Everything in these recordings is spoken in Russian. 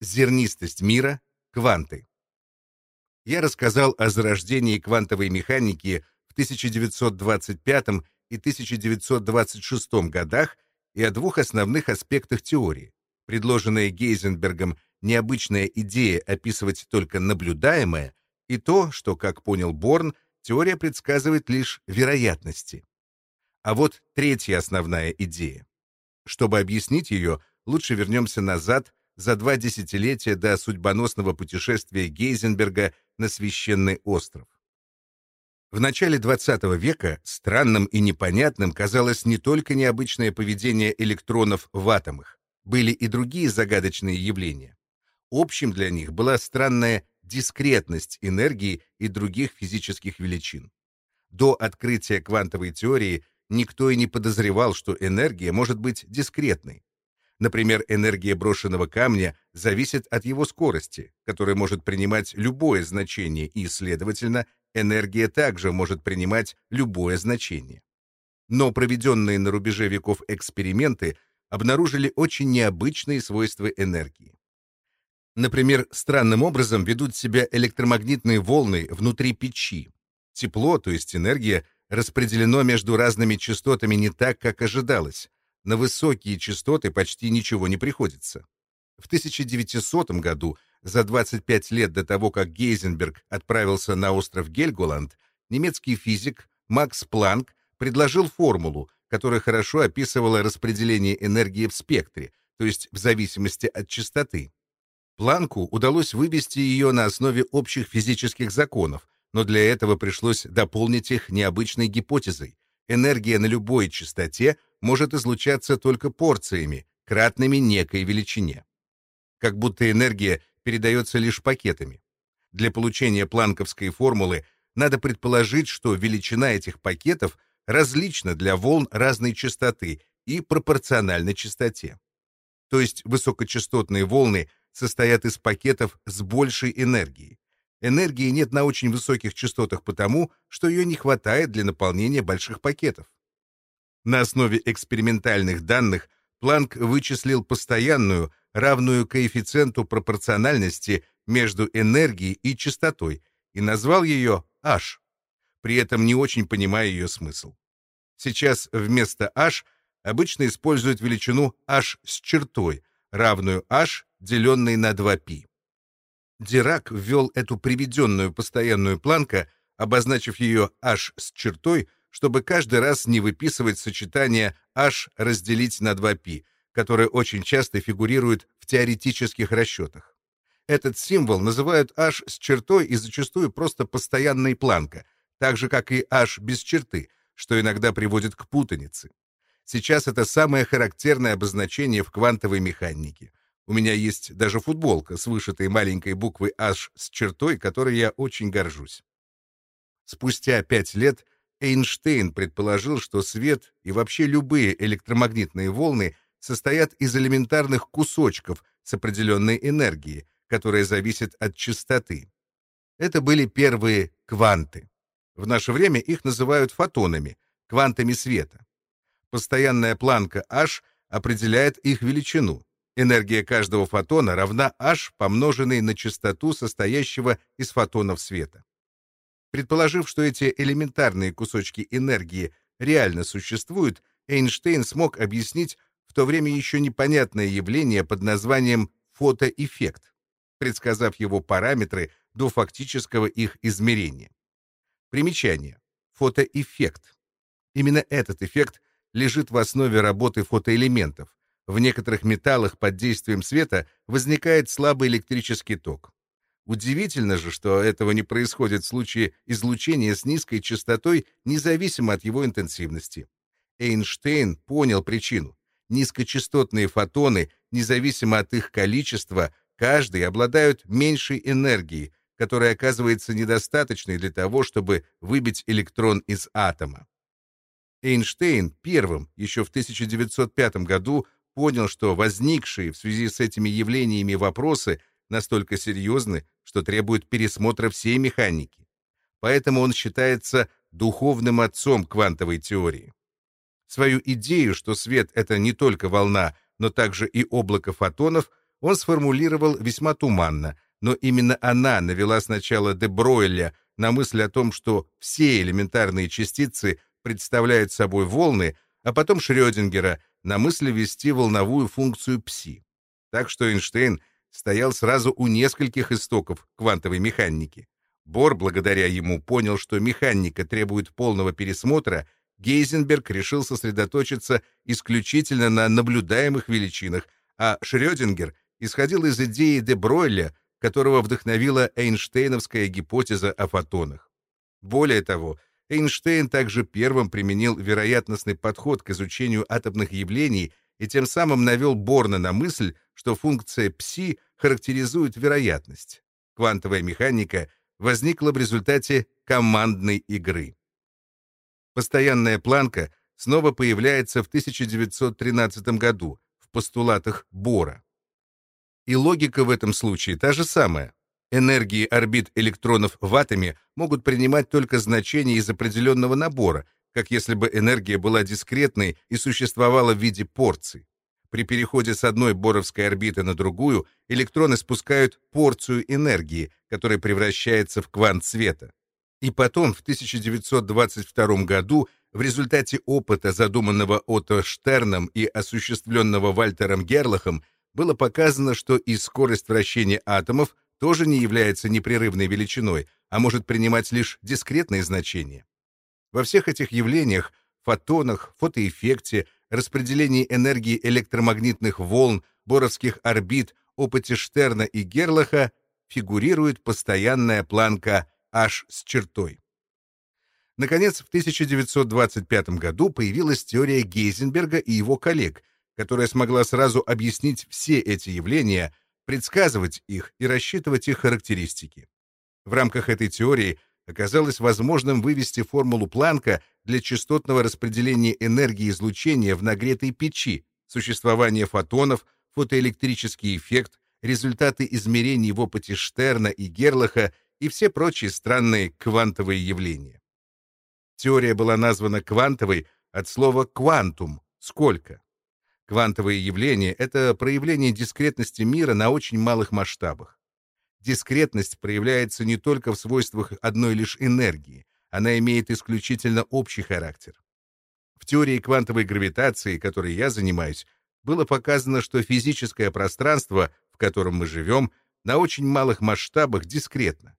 Зернистость мира, кванты. Я рассказал о зарождении квантовой механики в 1925 и 1926 годах и о двух основных аспектах теории. Предложенная Гейзенбергом необычная идея описывать только наблюдаемое и то, что, как понял Борн, теория предсказывает лишь вероятности. А вот третья основная идея. Чтобы объяснить ее, лучше вернемся назад за два десятилетия до судьбоносного путешествия Гейзенберга на священный остров. В начале XX века странным и непонятным казалось не только необычное поведение электронов в атомах, были и другие загадочные явления. Общим для них была странная дискретность энергии и других физических величин. До открытия квантовой теории никто и не подозревал, что энергия может быть дискретной. Например, энергия брошенного камня зависит от его скорости, которая может принимать любое значение, и, следовательно, энергия также может принимать любое значение. Но проведенные на рубеже веков эксперименты обнаружили очень необычные свойства энергии. Например, странным образом ведут себя электромагнитные волны внутри печи. Тепло, то есть энергия, распределено между разными частотами не так, как ожидалось, на высокие частоты почти ничего не приходится. В 1900 году, за 25 лет до того, как Гейзенберг отправился на остров Гельголанд, немецкий физик Макс Планк предложил формулу, которая хорошо описывала распределение энергии в спектре, то есть в зависимости от частоты. Планку удалось вывести ее на основе общих физических законов, но для этого пришлось дополнить их необычной гипотезой. Энергия на любой частоте может излучаться только порциями, кратными некой величине. Как будто энергия передается лишь пакетами. Для получения планковской формулы надо предположить, что величина этих пакетов различна для волн разной частоты и пропорциональна частоте. То есть высокочастотные волны состоят из пакетов с большей энергией. Энергии нет на очень высоких частотах потому, что ее не хватает для наполнения больших пакетов. На основе экспериментальных данных Планк вычислил постоянную, равную коэффициенту пропорциональности между энергией и частотой и назвал ее H, при этом не очень понимая ее смысл. Сейчас вместо H обычно используют величину H с чертой, равную H, деленной на 2π. Дирак ввел эту приведенную постоянную планка, обозначив ее H с чертой, чтобы каждый раз не выписывать сочетание h разделить на 2π, которое очень часто фигурирует в теоретических расчетах. Этот символ называют h с чертой и зачастую просто постоянной планка, так же, как и h без черты, что иногда приводит к путанице. Сейчас это самое характерное обозначение в квантовой механике. У меня есть даже футболка с вышитой маленькой буквой H с чертой, которой я очень горжусь. Спустя пять лет Эйнштейн предположил, что свет и вообще любые электромагнитные волны состоят из элементарных кусочков с определенной энергией, которая зависит от частоты. Это были первые кванты. В наше время их называют фотонами, квантами света. Постоянная планка H определяет их величину. Энергия каждого фотона равна H, помноженной на частоту состоящего из фотонов света. Предположив, что эти элементарные кусочки энергии реально существуют, Эйнштейн смог объяснить в то время еще непонятное явление под названием фотоэффект, предсказав его параметры до фактического их измерения. Примечание. Фотоэффект. Именно этот эффект лежит в основе работы фотоэлементов. В некоторых металлах под действием света возникает слабый электрический ток. Удивительно же, что этого не происходит в случае излучения с низкой частотой, независимо от его интенсивности. Эйнштейн понял причину. Низкочастотные фотоны, независимо от их количества, каждый обладают меньшей энергией, которая оказывается недостаточной для того, чтобы выбить электрон из атома. Эйнштейн первым, еще в 1905 году, понял, что возникшие в связи с этими явлениями вопросы настолько серьезны, что требуют пересмотра всей механики. Поэтому он считается духовным отцом квантовой теории. Свою идею, что свет — это не только волна, но также и облако фотонов, он сформулировал весьма туманно, но именно она навела сначала де Бройля на мысль о том, что все элементарные частицы представляют собой волны, а потом Шрёдингера на мысль ввести волновую функцию пси. Так что Эйнштейн стоял сразу у нескольких истоков квантовой механики. Бор, благодаря ему, понял, что механика требует полного пересмотра, Гейзенберг решил сосредоточиться исключительно на наблюдаемых величинах, а Шрёдингер исходил из идеи де Бройля, которого вдохновила Эйнштейновская гипотеза о фотонах. Более того, Эйнштейн также первым применил вероятностный подход к изучению атомных явлений и тем самым навел Борна на мысль, что функция пси характеризует вероятность. Квантовая механика возникла в результате командной игры. Постоянная планка снова появляется в 1913 году в постулатах Бора. И логика в этом случае та же самая. Энергии орбит электронов в атоме могут принимать только значения из определенного набора, как если бы энергия была дискретной и существовала в виде порций. При переходе с одной боровской орбиты на другую электроны спускают порцию энергии, которая превращается в квант света. И потом, в 1922 году, в результате опыта, задуманного Отто Штерном и осуществленного Вальтером Герлахом, было показано, что и скорость вращения атомов тоже не является непрерывной величиной, а может принимать лишь дискретные значения. Во всех этих явлениях, фотонах, фотоэффекте, распределении энергии электромагнитных волн, боровских орбит, опыте Штерна и Герлаха фигурирует постоянная планка H с чертой. Наконец, в 1925 году появилась теория Гейзенберга и его коллег, которая смогла сразу объяснить все эти явления, предсказывать их и рассчитывать их характеристики. В рамках этой теории оказалось возможным вывести формулу Планка для частотного распределения энергии излучения в нагретой печи, существование фотонов, фотоэлектрический эффект, результаты измерений в опыте Штерна и Герлаха и все прочие странные квантовые явления. Теория была названа квантовой от слова «квантум» — «сколько». Квантовые явления — это проявление дискретности мира на очень малых масштабах. Дискретность проявляется не только в свойствах одной лишь энергии, она имеет исключительно общий характер. В теории квантовой гравитации, которой я занимаюсь, было показано, что физическое пространство, в котором мы живем, на очень малых масштабах дискретно.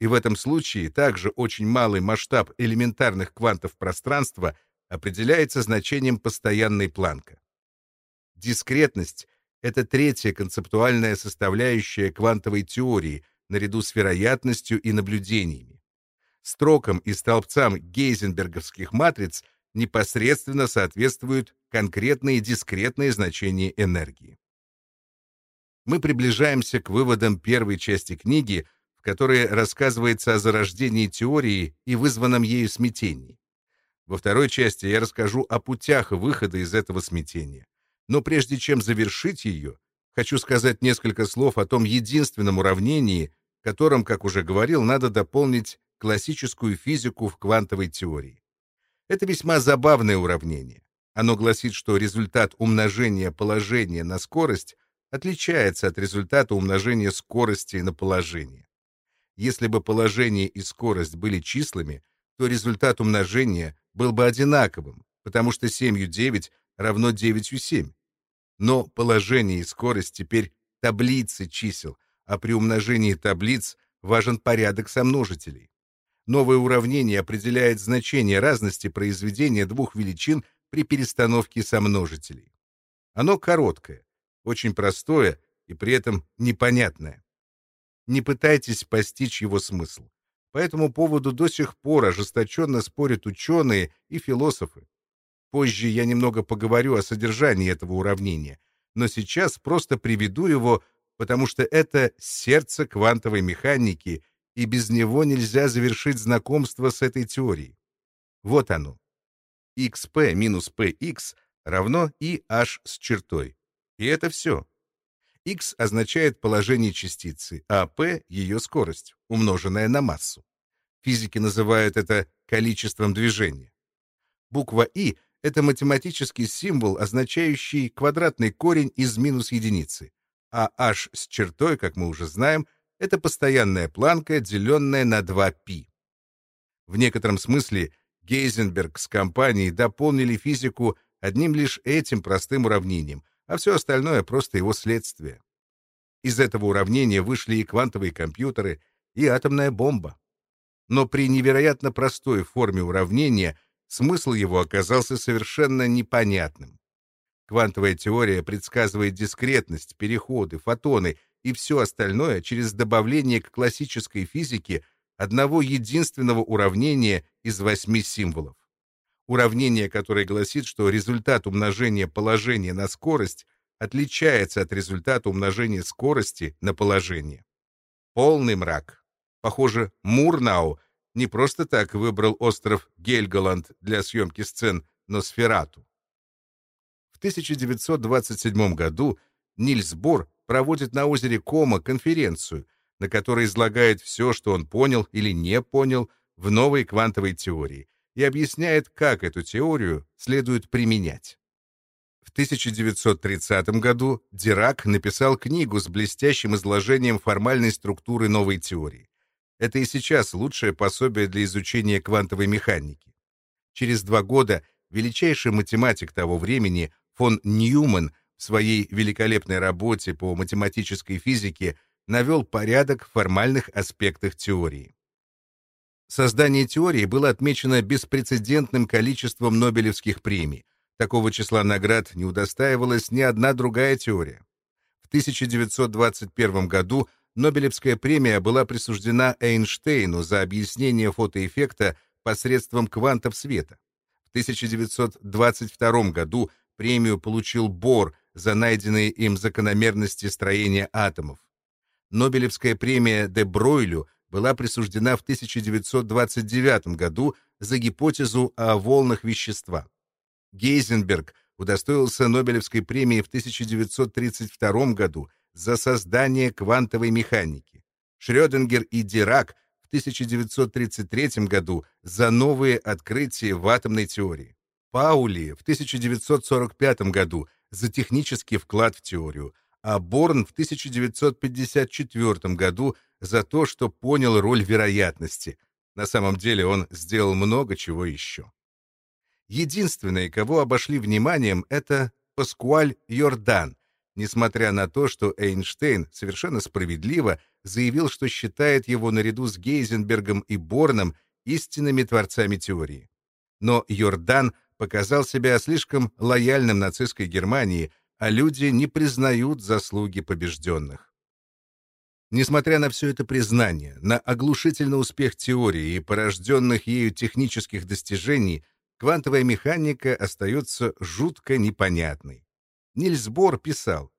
И в этом случае также очень малый масштаб элементарных квантов пространства определяется значением постоянной Планка. Дискретность — это третья концептуальная составляющая квантовой теории, наряду с вероятностью и наблюдениями. Строкам и столбцам гейзенберговских матриц непосредственно соответствуют конкретные дискретные значения энергии. Мы приближаемся к выводам первой части книги, в которой рассказывается о зарождении теории и вызванном ею смятении. Во второй части я расскажу о путях выхода из этого смятения. Но прежде чем завершить ее, хочу сказать несколько слов о том единственном уравнении, которым, как уже говорил, надо дополнить классическую физику в квантовой теории. Это весьма забавное уравнение. Оно гласит, что результат умножения положения на скорость отличается от результата умножения скорости на положение. Если бы положение и скорость были числами, то результат умножения был бы одинаковым, потому что 7 9 равно 9,7. Но положение и скорость теперь таблицы чисел, а при умножении таблиц важен порядок сомножителей. Новое уравнение определяет значение разности произведения двух величин при перестановке сомножителей. Оно короткое, очень простое и при этом непонятное. Не пытайтесь постичь его смысл. По этому поводу до сих пор ожесточенно спорят ученые и философы. Позже я немного поговорю о содержании этого уравнения, но сейчас просто приведу его, потому что это сердце квантовой механики, и без него нельзя завершить знакомство с этой теорией. Вот оно. xp минус px равно ih с чертой. И это все. x означает положение частицы, а p — ее скорость, умноженная на массу. Физики называют это количеством движения. Буква «и» это математический символ, означающий квадратный корень из минус единицы, а h с чертой, как мы уже знаем, это постоянная планка, деленная на 2π. В некотором смысле Гейзенберг с компанией дополнили физику одним лишь этим простым уравнением, а все остальное просто его следствие. Из этого уравнения вышли и квантовые компьютеры, и атомная бомба. Но при невероятно простой форме уравнения смысл его оказался совершенно непонятным. Квантовая теория предсказывает дискретность, переходы, фотоны и все остальное через добавление к классической физике одного единственного уравнения из восьми символов. Уравнение, которое гласит, что результат умножения положения на скорость отличается от результата умножения скорости на положение. Полный мрак. Похоже, Мурнау не просто так выбрал остров Гельголанд для съемки сцен Носферату. В 1927 году Нильс Бор проводит на озере Кома конференцию, на которой излагает все, что он понял или не понял в новой квантовой теории, и объясняет, как эту теорию следует применять. В 1930 году Дирак написал книгу с блестящим изложением формальной структуры новой теории. Это и сейчас лучшее пособие для изучения квантовой механики. Через два года величайший математик того времени фон Ньюман в своей великолепной работе по математической физике навел порядок в формальных аспектах теории. Создание теории было отмечено беспрецедентным количеством Нобелевских премий. Такого числа наград не удостаивалась ни одна другая теория. В 1921 году Нобелевская премия была присуждена Эйнштейну за объяснение фотоэффекта посредством квантов света. В 1922 году премию получил Бор за найденные им закономерности строения атомов. Нобелевская премия Де Бройлю была присуждена в 1929 году за гипотезу о волнах вещества. Гейзенберг удостоился Нобелевской премии в 1932 году за создание квантовой механики. Шрёдингер и Дирак в 1933 году за новые открытия в атомной теории. Паули в 1945 году за технический вклад в теорию, а Борн в 1954 году за то, что понял роль вероятности. На самом деле он сделал много чего еще. Единственный, кого обошли вниманием, это Паскуаль Йордан, несмотря на то, что Эйнштейн совершенно справедливо заявил, что считает его наряду с Гейзенбергом и Борном истинными творцами теории. Но Йордан показал себя слишком лояльным нацистской Германии, а люди не признают заслуги побежденных. Несмотря на все это признание, на оглушительный успех теории и порожденных ею технических достижений, квантовая механика остается жутко непонятной. Нильс Бор писал,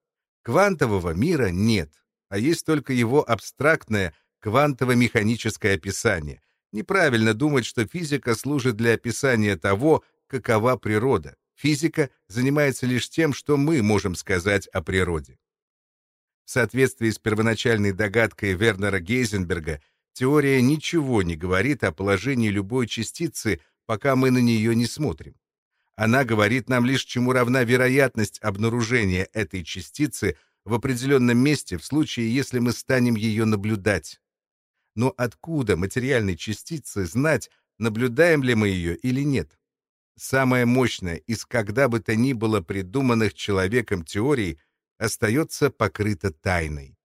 «Квантового мира нет, а есть только его абстрактное квантово-механическое описание. Неправильно думать, что физика служит для описания того, какова природа. Физика занимается лишь тем, что мы можем сказать о природе. В соответствии с первоначальной догадкой Вернера Гейзенберга, теория ничего не говорит о положении любой частицы, пока мы на нее не смотрим. Она говорит нам лишь, чему равна вероятность обнаружения этой частицы в определенном месте в случае, если мы станем ее наблюдать. Но откуда материальной частице знать, наблюдаем ли мы ее или нет? самая мощная из когда бы то ни было придуманных человеком теорий, остается покрыта тайной.